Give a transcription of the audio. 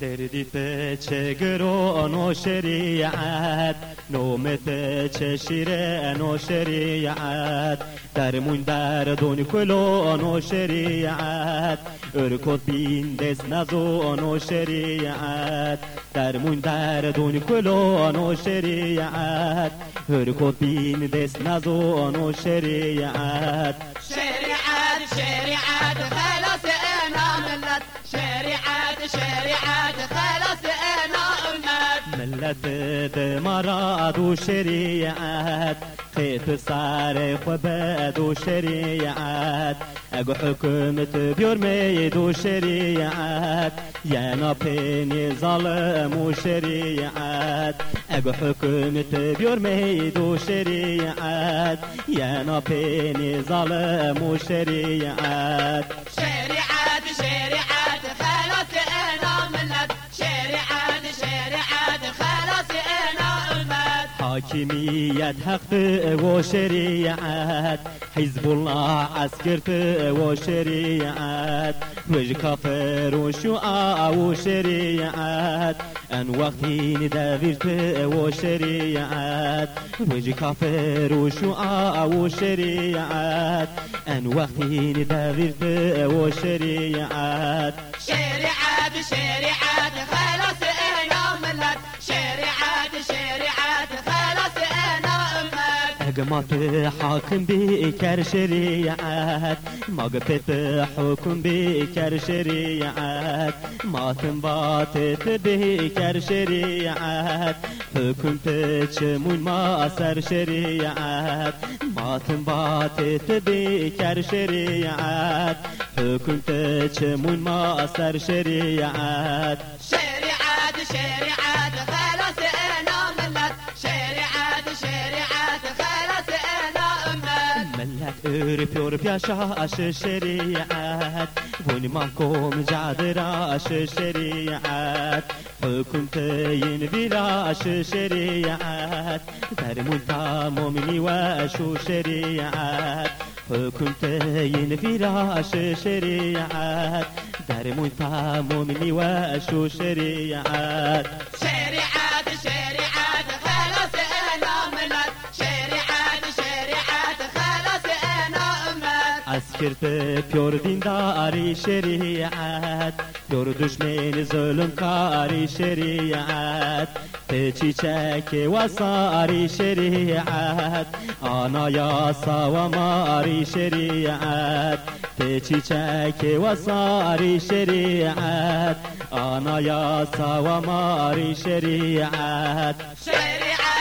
دردیت چه گرو آنو شریعت؟ نومت چه شیر آنو شریعت؟ در مون در دون کلو آنو شریعت. ارکو بین دست نزو آنو شریعت. در مون در دون کلو آنو شریعت. ارکو بین دست نزو آنو شریعت. شریعت شریعت خلاص شريعة خلاص أنا امت ملت مراد و شریعت خیت سر خبد و شریعت اگو حکومت بیور مید و شریعت ینا پینی ظالم و شریعت اگو حکومت بیور مید و شریعت حاكمية حق وشريعات حزب الله عسكرت وشريعات وج كافر وشعاع وشريعات ان وقتين دافرت وشريعات وج كافر وشعاع وشريعات ان وقتين دافرت وشريعات شريعة شريعة خلاص امت اقمت حاكم بكر شريعات ما قفت حكم بكر شريعات ما تنباتت بكر شريعات حكم تشمون ما أثر شريعات ما تنباتت بكر شريعات حكم تشمون ما أثر شريعات شريعة شريعة امت ملت ارف ارف يا شاش الشريعات بني معكم جعد راش الشريعات حكم تين براش الشريعات درمون تامومني واشو شريعات حكم تين براش الشريعات درمون تامومني واشو شريعات شريعة شريعة امت اسکرت پیور دینداری شریعت پیور دشمن ظلم کاری شریعت تچی چک و ساری شریعت آنا یا و ماری شریعت تچی چک و ساری شریعت آنا یا و ماری شریعت شريعة